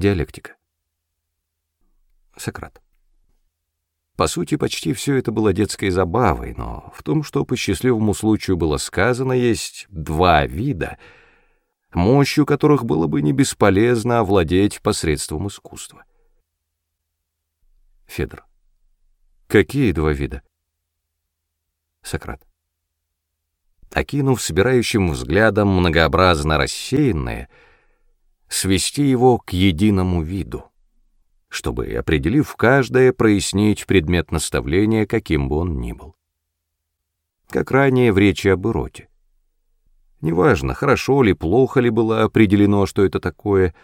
Диалектика. Сократ. По сути, почти все это было детской забавой, но в том, что по счастливому случаю было сказано, есть два вида, мощью которых было бы не бесполезно овладеть посредством искусства. Федор. Какие два вида? Сократ. Окинув собирающим взглядом многообразно рассеянные. — свести его к единому виду, чтобы, определив каждое, прояснить предмет наставления, каким бы он ни был. Как ранее в речи об Ироте. Неважно, хорошо ли, плохо ли было определено, что это такое,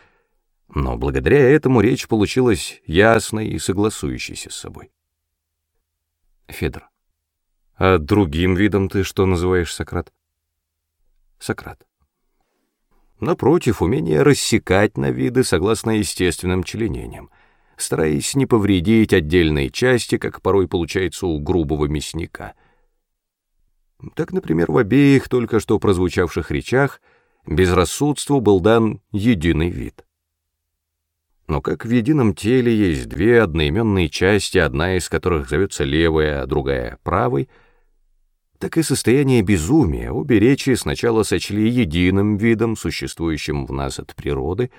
но благодаря этому речь получилась ясной и согласующейся с собой. Федор. А другим видом ты что называешь, Сократ? Сократ. Напротив, умение рассекать на виды согласно естественным членениям, стараясь не повредить отдельные части, как порой получается у грубого мясника. Так, например, в обеих только что прозвучавших речах безрассудству был дан единый вид — но как в едином теле есть две одноименные части, одна из которых зовется левая, а другая — правой, так и состояние безумия обе речи сначала сочли единым видом, существующим в нас от природы,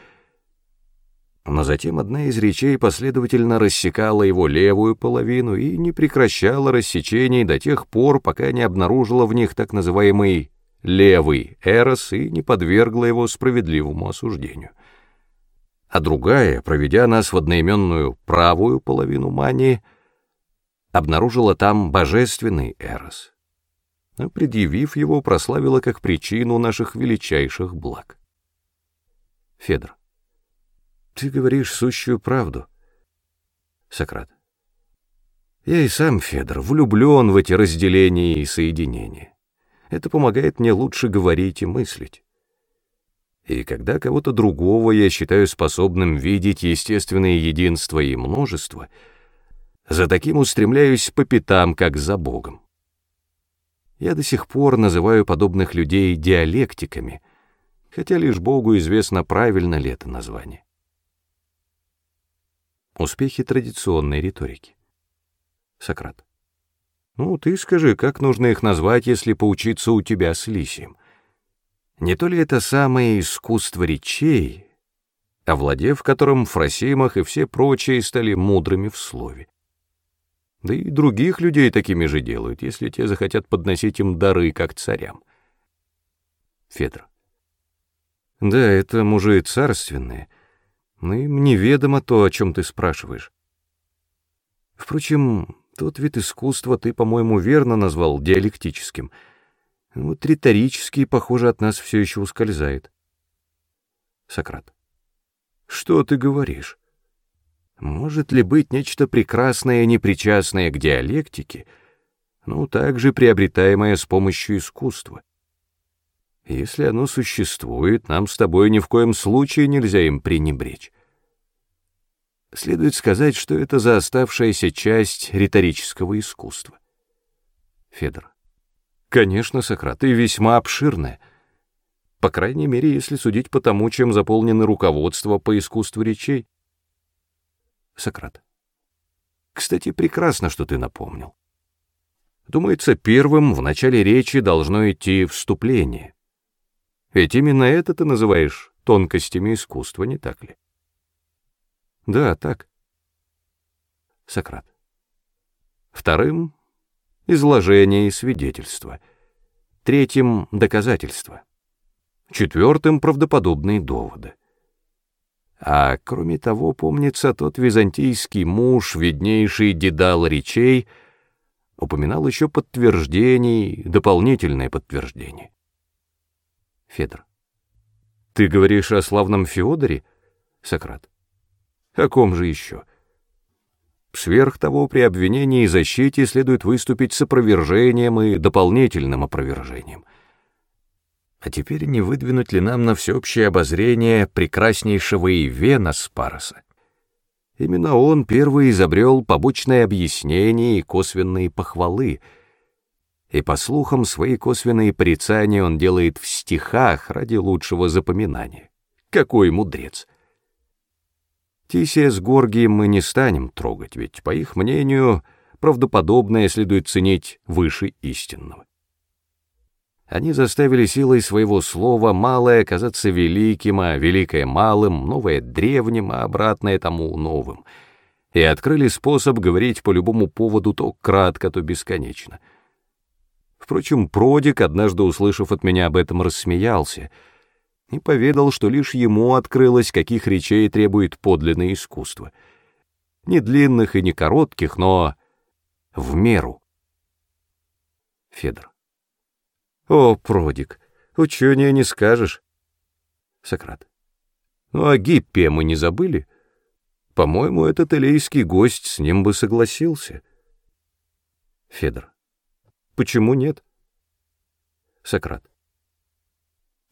но затем одна из речей последовательно рассекала его левую половину и не прекращала рассечений до тех пор, пока не обнаружила в них так называемый «левый эрос» и не подвергла его справедливому осуждению. А другая, проведя нас в одноименную правую половину мании, обнаружила там божественный эрос а предъявив его, прославила как причину наших величайших благ. Федор. Ты говоришь сущую правду. Сократ. Я и сам, Федор, влюблен в эти разделения и соединения. Это помогает мне лучше говорить и мыслить. И когда кого-то другого я считаю способным видеть естественное единство и множество, за таким устремляюсь по пятам, как за Богом. Я до сих пор называю подобных людей диалектиками, хотя лишь Богу известно, правильно ли это название. Успехи традиционной риторики. Сократ. Ну, ты скажи, как нужно их назвать, если поучиться у тебя с лисием? Не то ли это самое искусство речей, овладев которым Фросимах и все прочие стали мудрыми в слове? Да и других людей такими же делают, если те захотят подносить им дары, как царям. Федор. Да, это мужи царственные, но им неведомо то, о чем ты спрашиваешь. Впрочем, тот вид искусства ты, по-моему, верно назвал диалектическим. Вот риторический, похоже, от нас все еще ускользает. Сократ. Что ты говоришь? Может ли быть нечто прекрасное, непричастное к диалектике, но также приобретаемое с помощью искусства? Если оно существует, нам с тобой ни в коем случае нельзя им пренебречь. Следует сказать, что это за оставшаяся часть риторического искусства. Федор. Конечно, Сократ, и весьма обширная. По крайней мере, если судить по тому, чем заполнены руководства по искусству речей. Сократ. Кстати, прекрасно, что ты напомнил. Думается, первым в начале речи должно идти вступление. Ведь именно это ты называешь тонкостями искусства, не так ли? Да, так. Сократ. Вторым — изложение и свидетельство. Третьим — доказательства. Четвертым — правдоподобные доводы. А кроме того, помнится, тот византийский муж, виднейший дедал речей, упоминал еще подтверждений, дополнительное подтверждение. Федор. Ты говоришь о славном Феодоре? Сократ. О ком же еще? Сверх того, при обвинении и защите следует выступить с опровержением и дополнительным опровержением — а теперь не выдвинуть ли нам на всеобщее обозрение прекраснейшего и вена Спароса? Именно он первый изобрел побочное объяснение и косвенные похвалы, и, по слухам, свои косвенные порицания он делает в стихах ради лучшего запоминания. Какой мудрец! Тисия с Горгием мы не станем трогать, ведь, по их мнению, правдоподобное следует ценить выше истинного. Они заставили силой своего слова малое казаться великим, а великое — малым, новое — древним, а обратное тому — новым. И открыли способ говорить по любому поводу то кратко, то бесконечно. Впрочем, Продик, однажды услышав от меня об этом, рассмеялся и поведал, что лишь ему открылось, каких речей требует подлинное искусство. Не длинных и не коротких, но в меру. Федор. О, Продик, учение не скажешь. Сократ. Ну, а Гиппе мы не забыли? По-моему, этот элейский гость с ним бы согласился. Федор. Почему нет? Сократ.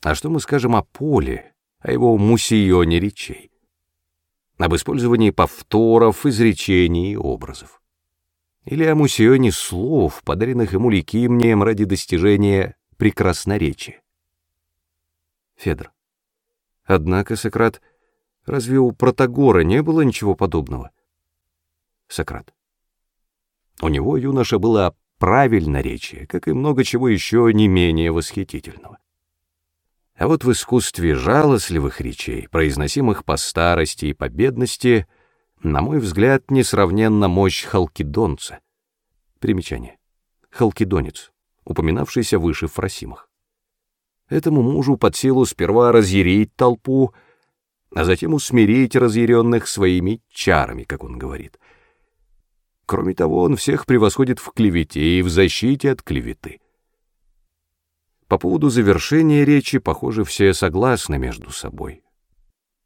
А что мы скажем о Поле, о его мусионе речей? Об использовании повторов, изречений и образов? Или о мусионе слов, подаренных ему Ликимнием ради достижения прекрасноречие. Федор. Однако, Сократ, разве у Протагора не было ничего подобного? Сократ. У него, юноша, было правильно речи, как и много чего еще не менее восхитительного. А вот в искусстве жалостливых речей, произносимых по старости и по бедности, на мой взгляд, несравненна мощь халкидонца. Примечание. Халкидонец упоминавшийся выше в Фросимах. Этому мужу под силу сперва разъярить толпу, а затем усмирить разъяренных своими чарами, как он говорит. Кроме того, он всех превосходит в клевете и в защите от клеветы. По поводу завершения речи, похоже, все согласны между собой.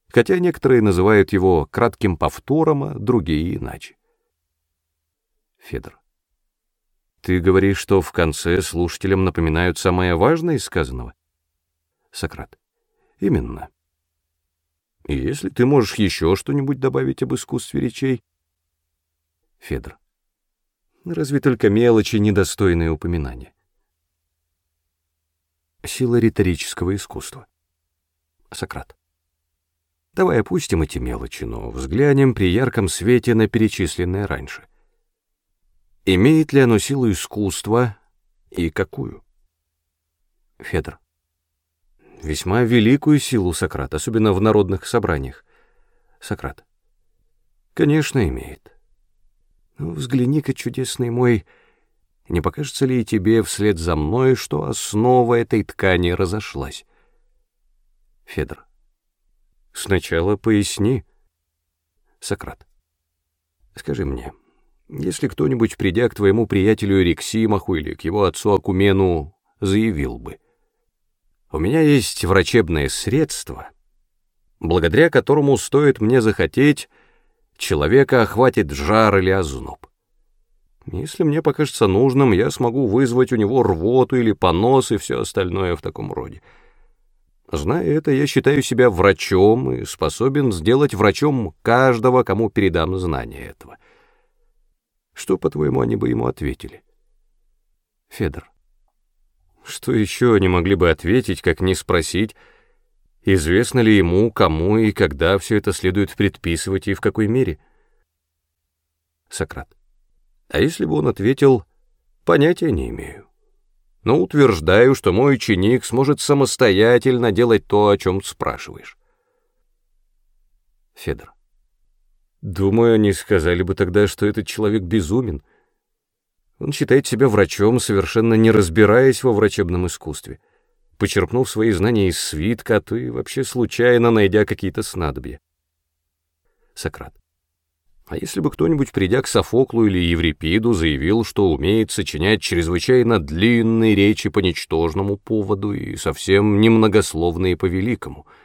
Хотя некоторые называют его кратким повтором, а другие иначе. Федор. Ты говоришь, что в конце слушателям напоминают самое важное из сказанного? Сократ. Именно. И если ты можешь еще что-нибудь добавить об искусстве речей? Федор. Разве только мелочи, недостойные упоминания? Сила риторического искусства. Сократ. Давай опустим эти мелочи, но взглянем при ярком свете на перечисленное раньше. Имеет ли оно силу искусства и какую? Федор. Весьма великую силу, Сократ, особенно в народных собраниях. Сократ. Конечно, имеет. Ну, взгляни-ка, чудесный мой, не покажется ли и тебе вслед за мной, что основа этой ткани разошлась? Федор. Сначала поясни. Сократ. Скажи мне, — если кто-нибудь, придя к твоему приятелю Рексимаху или к его отцу Акумену, заявил бы. У меня есть врачебное средство, благодаря которому стоит мне захотеть, человека охватит жар или озноб. Если мне покажется нужным, я смогу вызвать у него рвоту или понос и все остальное в таком роде. Зная это, я считаю себя врачом и способен сделать врачом каждого, кому передам знание этого. Что, по-твоему, они бы ему ответили? Федор. Что еще они могли бы ответить, как не спросить, известно ли ему, кому и когда все это следует предписывать и в какой мере? Сократ. А если бы он ответил «понятия не имею», но утверждаю, что мой ученик сможет самостоятельно делать то, о чем спрашиваешь? Федор. Думаю, они сказали бы тогда, что этот человек безумен. Он считает себя врачом, совершенно не разбираясь во врачебном искусстве. Почерпнул свои знания из свитка, а то и вообще случайно найдя какие-то снадобья. Сократ. А если бы кто-нибудь, придя к Софоклу или Еврипиду, заявил, что умеет сочинять чрезвычайно длинные речи по ничтожному поводу и совсем немногословные по великому —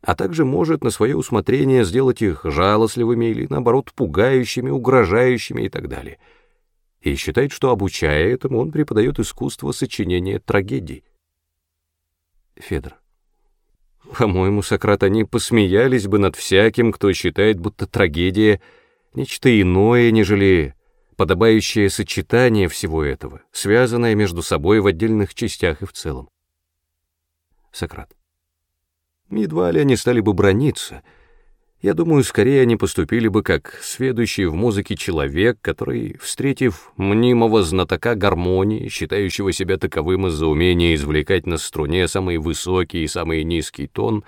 а также может на свое усмотрение сделать их жалостливыми или, наоборот, пугающими, угрожающими и так далее. И считает, что, обучая этому, он преподает искусство сочинения трагедий. Федор. По-моему, Сократ, они посмеялись бы над всяким, кто считает, будто трагедия — нечто иное, нежели подобающее сочетание всего этого, связанное между собой в отдельных частях и в целом. Сократ. Едва ли они стали бы брониться. Я думаю, скорее они поступили бы как сведущий в музыке человек, который, встретив мнимого знатока гармонии, считающего себя таковым из-за умения извлекать на струне самый высокий и самый низкий тон,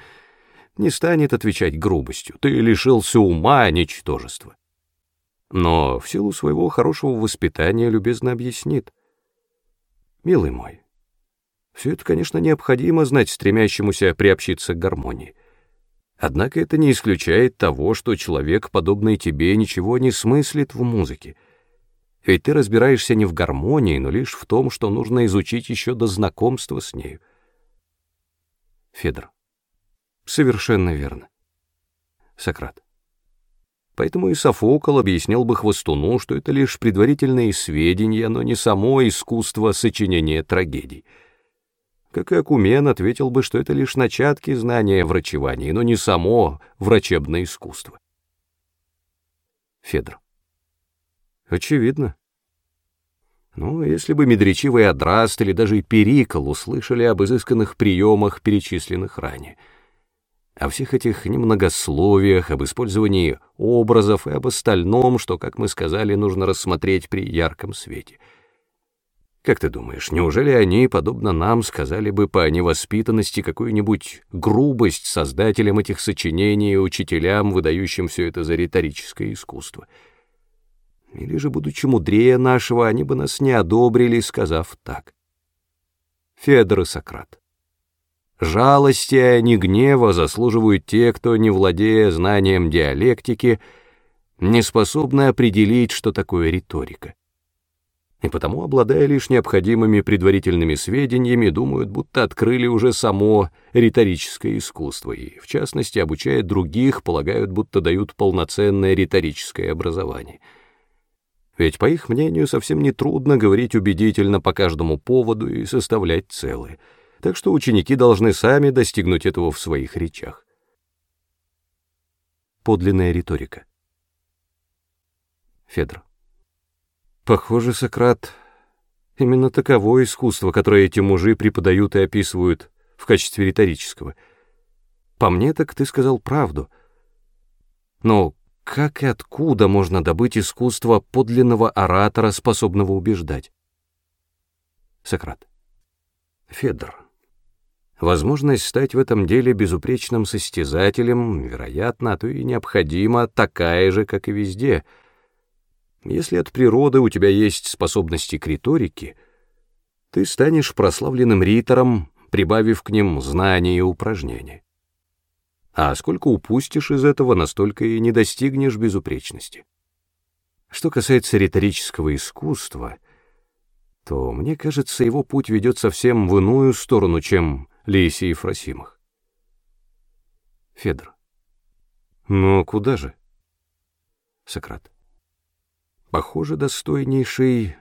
не станет отвечать грубостью. Ты лишился ума, а ничтожества. Но в силу своего хорошего воспитания любезно объяснит. «Милый мой, все это, конечно, необходимо знать стремящемуся приобщиться к гармонии. Однако это не исключает того, что человек, подобный тебе, ничего не смыслит в музыке. Ведь ты разбираешься не в гармонии, но лишь в том, что нужно изучить еще до знакомства с нею. Федор. Совершенно верно. Сократ. Поэтому и Софокл объяснил бы Хвостуну, что это лишь предварительные сведения, но не само искусство сочинения трагедий — как и Акумен, ответил бы, что это лишь начатки знания врачевания, но не само врачебное искусство. Федор. Очевидно. Ну, если бы медречивый Адраст или даже Перикл услышали об изысканных приемах, перечисленных ранее, о всех этих немногословиях, об использовании образов и об остальном, что, как мы сказали, нужно рассмотреть при ярком свете — как ты думаешь, неужели они, подобно нам, сказали бы по невоспитанности какую-нибудь грубость создателям этих сочинений и учителям, выдающим все это за риторическое искусство? Или же, будучи мудрее нашего, они бы нас не одобрили, сказав так. Федор и Сократ. Жалости, а не гнева, заслуживают те, кто, не владея знанием диалектики, не способны определить, что такое риторика и потому, обладая лишь необходимыми предварительными сведениями, думают, будто открыли уже само риторическое искусство, и, в частности, обучая других, полагают, будто дают полноценное риторическое образование. Ведь, по их мнению, совсем нетрудно говорить убедительно по каждому поводу и составлять целые, так что ученики должны сами достигнуть этого в своих речах. Подлинная риторика. Федор. Похоже, Сократ, именно таково искусство, которое эти мужи преподают и описывают в качестве риторического. По мне так ты сказал правду. Но как и откуда можно добыть искусство подлинного оратора, способного убеждать? Сократ. Федор. Возможность стать в этом деле безупречным состязателем, вероятно, а то и необходима, такая же, как и везде — если от природы у тебя есть способности к риторике, ты станешь прославленным ритором, прибавив к ним знания и упражнения. А сколько упустишь из этого, настолько и не достигнешь безупречности. Что касается риторического искусства, то, мне кажется, его путь ведет совсем в иную сторону, чем Лисий и Фросимах. Федор. Но куда же? Сократ. Похоже, достойнейший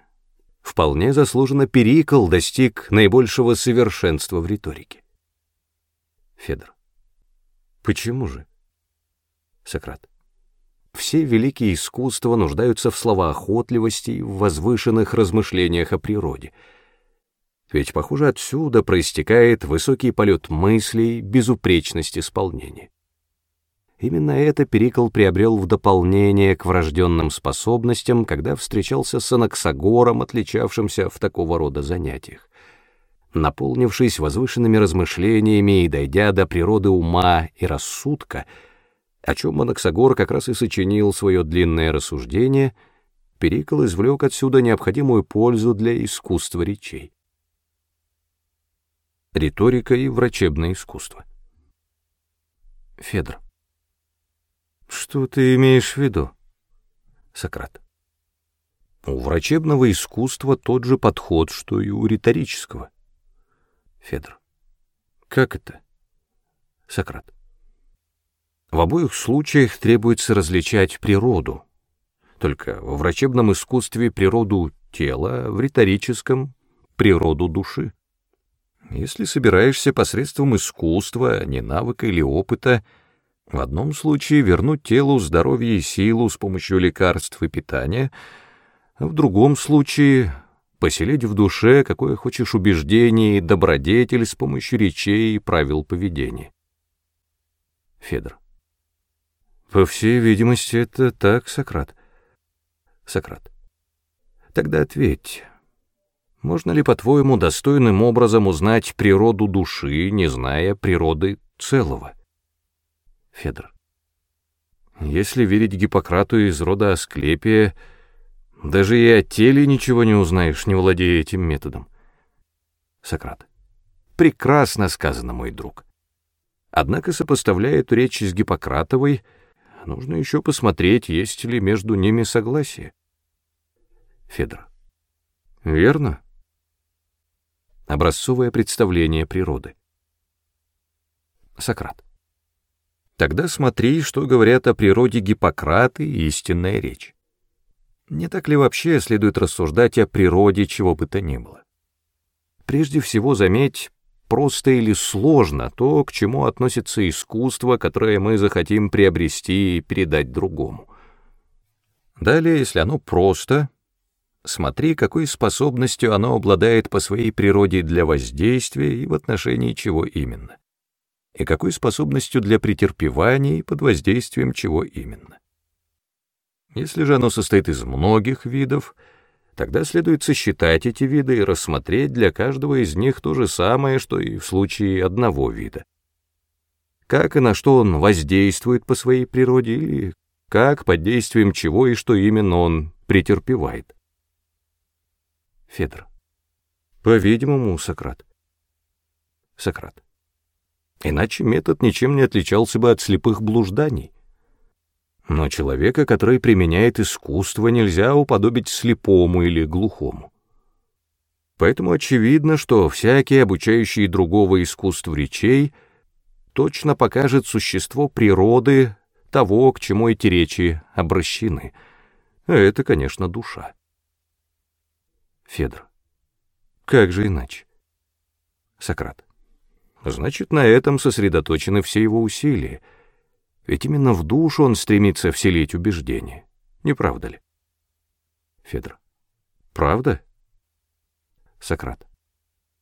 вполне заслуженно Перикл достиг наибольшего совершенства в риторике. Федор. Почему же? Сократ. Все великие искусства нуждаются в словоохотливости и в возвышенных размышлениях о природе. Ведь, похоже, отсюда проистекает высокий полет мыслей, безупречность исполнения. Именно это Перикл приобрел в дополнение к врожденным способностям, когда встречался с анаксагором, отличавшимся в такого рода занятиях. Наполнившись возвышенными размышлениями и дойдя до природы ума и рассудка, о чем анаксагор как раз и сочинил свое длинное рассуждение, Перикл извлек отсюда необходимую пользу для искусства речей. Риторика и врачебное искусство. Федор. Что ты имеешь в виду? Сократ. У врачебного искусства тот же подход, что и у риторического. Федор. Как это? Сократ. В обоих случаях требуется различать природу. Только в врачебном искусстве природу тела, в риторическом — природу души. Если собираешься посредством искусства, а не навыка или опыта — в одном случае вернуть телу здоровье и силу с помощью лекарств и питания, а в другом случае поселить в душе какое хочешь убеждение и добродетель с помощью речей и правил поведения. Федор. По всей видимости, это так, Сократ. Сократ. Тогда ответь. Можно ли, по-твоему, достойным образом узнать природу души, не зная природы целого? Федор. Если верить Гиппократу из рода Асклепия, даже и о теле ничего не узнаешь, не владея этим методом. Сократ. Прекрасно сказано, мой друг. Однако, сопоставляя эту речь с Гиппократовой, нужно еще посмотреть, есть ли между ними согласие. Федор. Верно. Образцовое представление природы. Сократ. Тогда смотри, что говорят о природе Гиппократы и истинная речь. Не так ли вообще следует рассуждать о природе чего бы то ни было? Прежде всего, заметь, просто или сложно то, к чему относится искусство, которое мы захотим приобрести и передать другому. Далее, если оно просто, смотри, какой способностью оно обладает по своей природе для воздействия и в отношении чего именно и какой способностью для претерпевания и под воздействием чего именно. Если же оно состоит из многих видов, тогда следует сосчитать эти виды и рассмотреть для каждого из них то же самое, что и в случае одного вида. Как и на что он воздействует по своей природе, или как, под действием чего и что именно он претерпевает. Федор. По-видимому, Сократ. Сократ. Иначе метод ничем не отличался бы от слепых блужданий. Но человека, который применяет искусство, нельзя уподобить слепому или глухому. Поэтому очевидно, что всякий, обучающий другого искусству речей, точно покажет существо природы того, к чему эти речи обращены. А это, конечно, душа. Федор. Как же иначе? Сократ. Значит, на этом сосредоточены все его усилия. Ведь именно в душу он стремится вселить убеждение. Не правда ли? Федор. Правда? Сократ.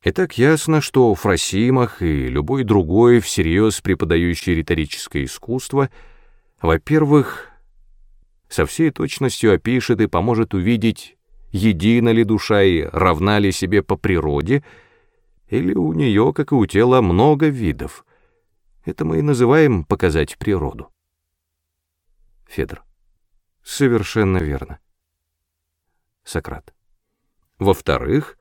И так ясно, что Фросимах и любой другой всерьез преподающий риторическое искусство, во-первых, со всей точностью опишет и поможет увидеть, едина ли душа и равна ли себе по природе — или у нее, как и у тела, много видов. Это мы и называем показать природу. Федор. Совершенно верно. Сократ. Во-вторых,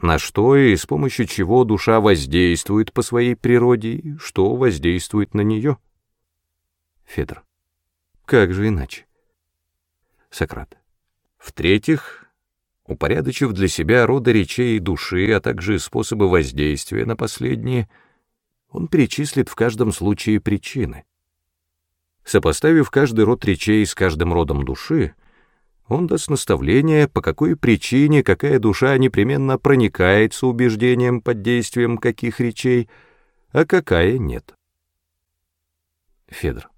на что и с помощью чего душа воздействует по своей природе, и что воздействует на нее? Федор. Как же иначе? Сократ. В-третьих, упорядочив для себя роды речей и души, а также способы воздействия на последние, он перечислит в каждом случае причины. Сопоставив каждый род речей с каждым родом души, он даст наставление, по какой причине какая душа непременно проникается убеждением под действием каких речей, а какая нет. Федор.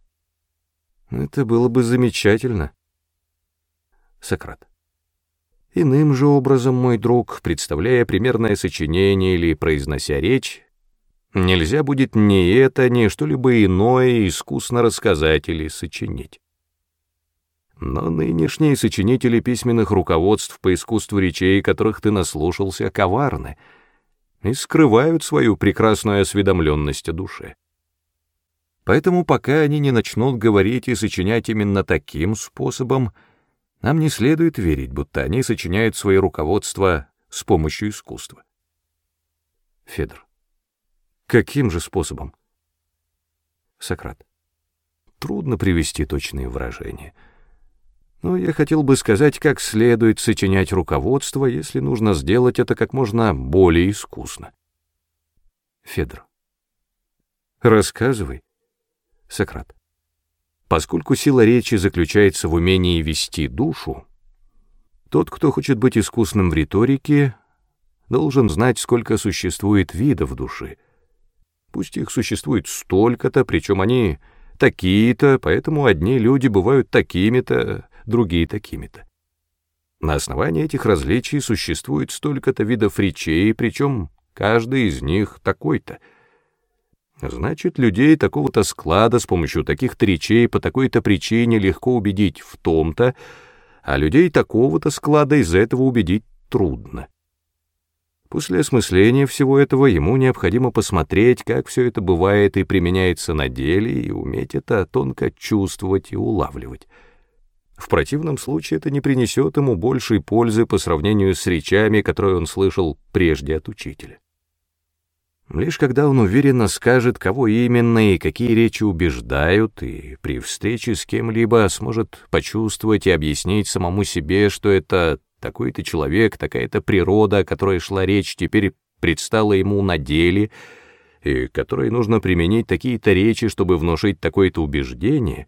Это было бы замечательно. Сократ. Иным же образом, мой друг, представляя примерное сочинение или произнося речь, нельзя будет ни это, ни что-либо иное искусно рассказать или сочинить. Но нынешние сочинители письменных руководств по искусству речей, которых ты наслушался, коварны и скрывают свою прекрасную осведомленность о душе. Поэтому пока они не начнут говорить и сочинять именно таким способом, нам не следует верить, будто они сочиняют свои руководства с помощью искусства. Федор. Каким же способом? Сократ. Трудно привести точные выражения. Но я хотел бы сказать, как следует сочинять руководство, если нужно сделать это как можно более искусно. Федор. Рассказывай. Сократ. Поскольку сила речи заключается в умении вести душу, тот, кто хочет быть искусным в риторике, должен знать, сколько существует видов души. Пусть их существует столько-то, причем они такие-то, поэтому одни люди бывают такими-то, другие такими-то. На основании этих различий существует столько-то видов речей, причем каждый из них такой-то — Значит, людей такого-то склада с помощью таких тречей по такой-то причине легко убедить в том-то, а людей такого-то склада из-за этого убедить трудно. После осмысления всего этого ему необходимо посмотреть, как все это бывает и применяется на деле, и уметь это тонко чувствовать и улавливать. В противном случае это не принесет ему большей пользы по сравнению с речами, которые он слышал прежде от учителя. Лишь когда он уверенно скажет, кого именно и какие речи убеждают, и при встрече с кем-либо сможет почувствовать и объяснить самому себе, что это такой-то человек, такая-то природа, о которой шла речь, теперь предстала ему на деле, и которой нужно применить такие-то речи, чтобы внушить такое-то убеждение.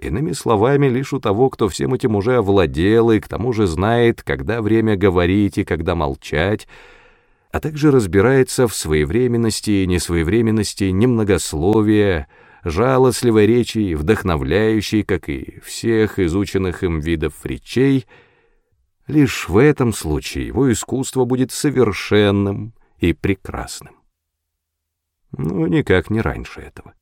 Иными словами, лишь у того, кто всем этим уже овладел и к тому же знает, когда время говорить и когда молчать — а также разбирается в своевременности, несвоевременности, немногословия, жалостливой речи, вдохновляющей, как и всех изученных им видов речей, лишь в этом случае его искусство будет совершенным и прекрасным. Но никак не раньше этого.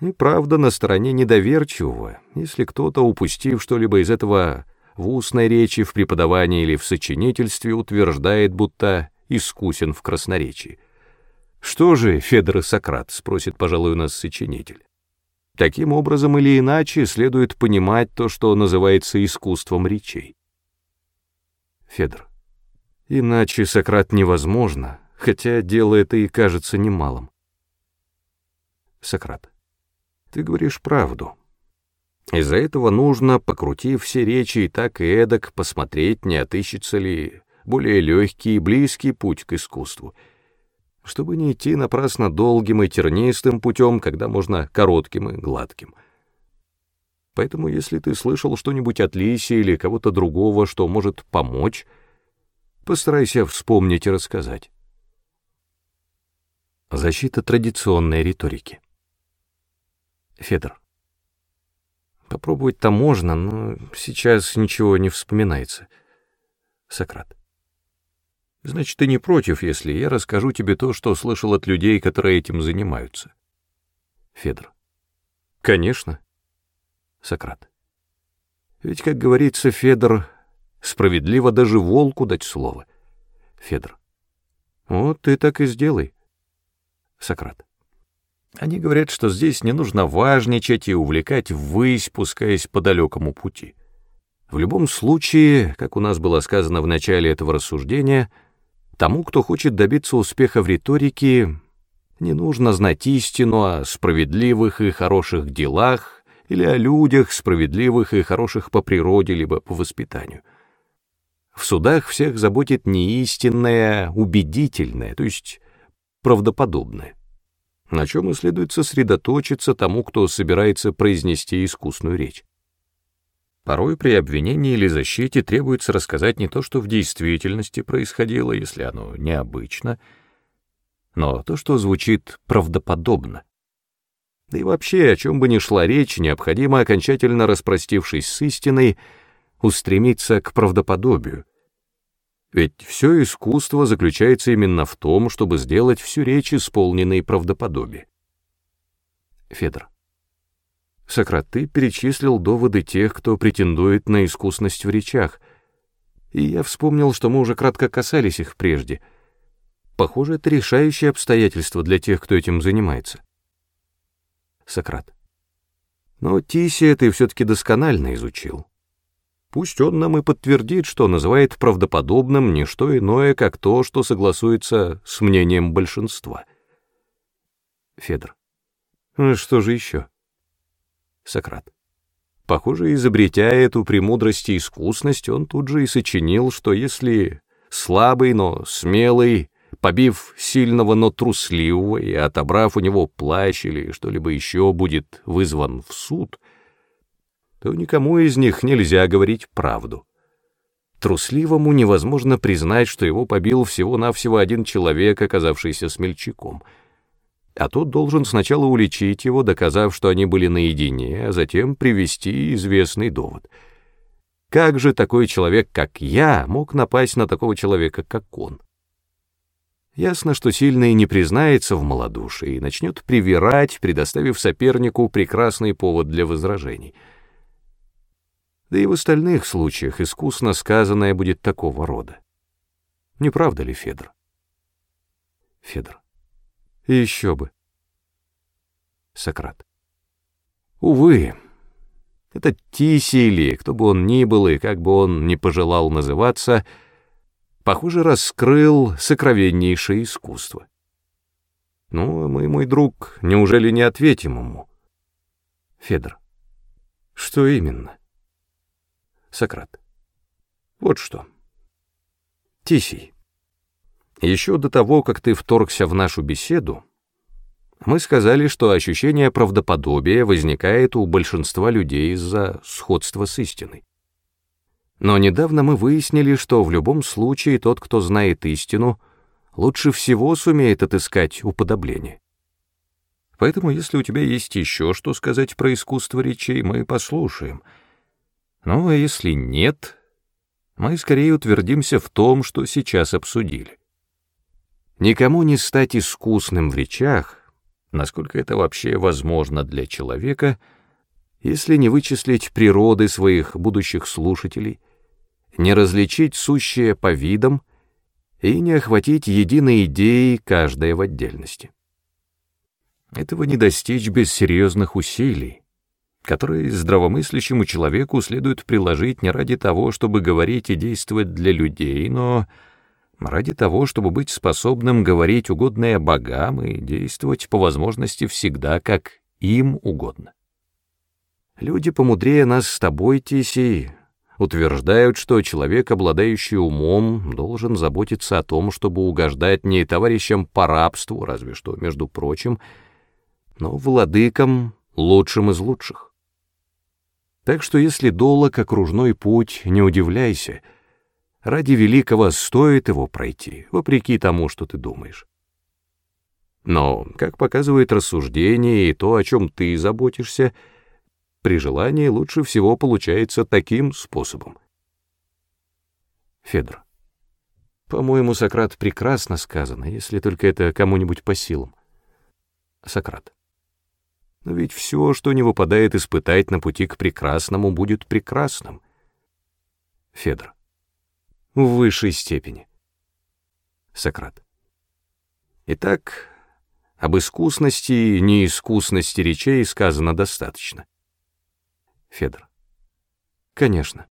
И правда на стороне недоверчивого, если кто-то, упустив что-либо из этого в устной речи, в преподавании или в сочинительстве, утверждает, будто искусен в красноречии. Что же, Федор и Сократ, спросит, пожалуй, у нас сочинитель. Таким образом или иначе следует понимать то, что называется искусством речей. Федор. Иначе Сократ невозможно, хотя дело это и кажется немалым. Сократ. Ты говоришь правду. Из-за этого нужно, покрутив все речи и так и эдак, посмотреть, не отыщется ли более легкий и близкий путь к искусству, чтобы не идти напрасно долгим и тернистым путем, когда можно коротким и гладким. Поэтому, если ты слышал что-нибудь от Лиси или кого-то другого, что может помочь, постарайся вспомнить и рассказать. Защита традиционной риторики. Федор. Попробовать-то можно, но сейчас ничего не вспоминается. Сократ. Значит, ты не против, если я расскажу тебе то, что слышал от людей, которые этим занимаются? Федор. Конечно. Сократ. Ведь, как говорится, Федор, справедливо даже волку дать слово. Федор. Вот ты так и сделай. Сократ. Они говорят, что здесь не нужно важничать и увлекать ввысь, пускаясь по далекому пути. В любом случае, как у нас было сказано в начале этого рассуждения — Тому, кто хочет добиться успеха в риторике, не нужно знать истину о справедливых и хороших делах или о людях справедливых и хороших по природе либо по воспитанию. В судах всех заботит не истинное, а убедительное, то есть правдоподобное, на чем и следует сосредоточиться тому, кто собирается произнести искусную речь. Порой при обвинении или защите требуется рассказать не то, что в действительности происходило, если оно необычно, но то, что звучит правдоподобно. Да и вообще, о чем бы ни шла речь, необходимо, окончательно распростившись с истиной, устремиться к правдоподобию. Ведь все искусство заключается именно в том, чтобы сделать всю речь исполненной правдоподобие. Федор. Сократы перечислил доводы тех, кто претендует на искусность в речах, и я вспомнил, что мы уже кратко касались их прежде. Похоже, это решающее обстоятельство для тех, кто этим занимается. Сократ. Но Тисия ты все-таки досконально изучил. Пусть он нам и подтвердит, что называет правдоподобным не что иное, как то, что согласуется с мнением большинства. Федор. «А что же еще? Сократ. Похоже, изобретя эту премудрость и искусность, он тут же и сочинил, что если слабый, но смелый, побив сильного, но трусливого и отобрав у него плащ или что-либо еще, будет вызван в суд, то никому из них нельзя говорить правду. Трусливому невозможно признать, что его побил всего-навсего один человек, оказавшийся смельчаком — а тот должен сначала уличить его, доказав, что они были наедине, а затем привести известный довод. Как же такой человек, как я, мог напасть на такого человека, как он? Ясно, что сильный не признается в малодушии и начнет привирать, предоставив сопернику прекрасный повод для возражений. Да и в остальных случаях искусно сказанное будет такого рода. Не правда ли, Федор? Федор. Еще бы. Сократ. Увы, этот Тисий или кто бы он ни был и как бы он ни пожелал называться, похоже, раскрыл сокровеннейшее искусство. Ну, а мы, мой друг, неужели не ответим ему? Федор. Что именно? Сократ. Вот что. Тисий. Еще до того, как ты вторгся в нашу беседу, мы сказали, что ощущение правдоподобия возникает у большинства людей из-за сходства с истиной. Но недавно мы выяснили, что в любом случае тот, кто знает истину, лучше всего сумеет отыскать уподобление. Поэтому, если у тебя есть еще что сказать про искусство речей, мы послушаем. Ну, а если нет, мы скорее утвердимся в том, что сейчас обсудили. Никому не стать искусным в речах, насколько это вообще возможно для человека, если не вычислить природы своих будущих слушателей, не различить сущее по видам и не охватить единой идеи каждой в отдельности. Этого не достичь без серьезных усилий, которые здравомыслящему человеку следует приложить не ради того, чтобы говорить и действовать для людей, но ради того, чтобы быть способным говорить угодное богам и действовать по возможности всегда, как им угодно. Люди помудрее нас с тобой, Тисей, утверждают, что человек, обладающий умом, должен заботиться о том, чтобы угождать не товарищам по рабству, разве что, между прочим, но владыкам, лучшим из лучших. Так что если долог окружной путь, не удивляйся — ради великого стоит его пройти, вопреки тому, что ты думаешь. Но, как показывает рассуждение и то, о чем ты заботишься, при желании лучше всего получается таким способом. Федор. По-моему, Сократ прекрасно сказано, если только это кому-нибудь по силам. Сократ. Но ведь все, что не выпадает испытать на пути к прекрасному, будет прекрасным. Федор в высшей степени. Сократ. Итак, об искусности и неискусности речей сказано достаточно. Федор. Конечно.